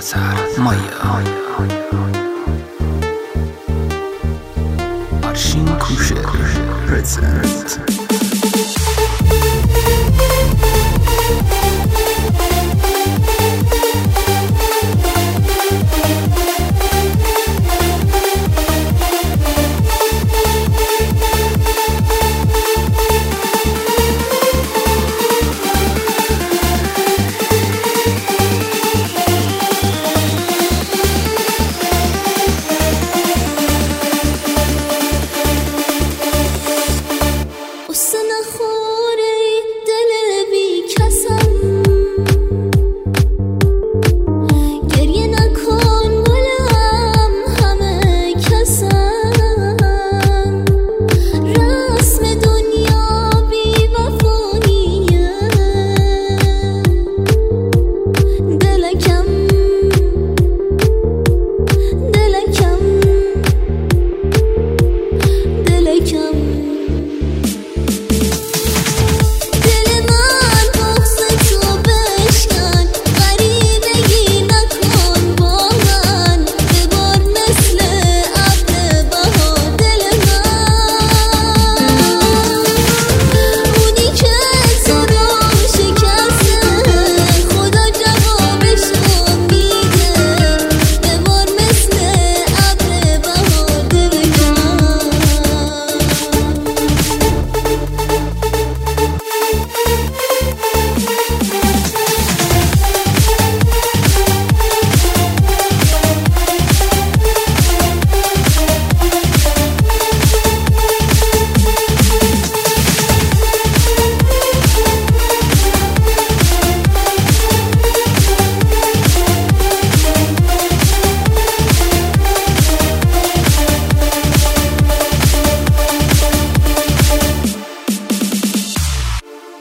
Azar Maya Arshin Kusher present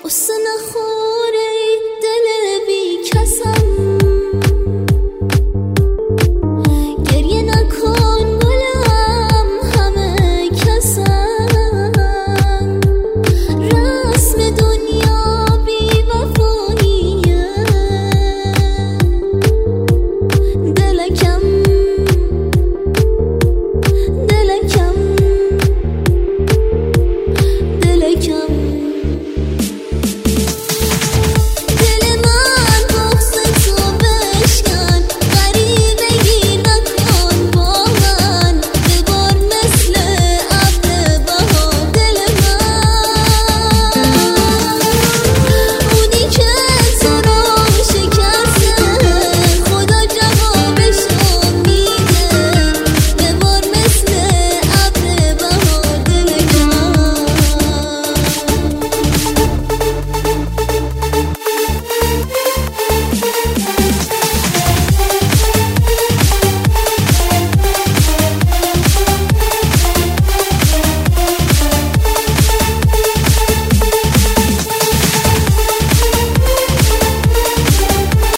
وسنخون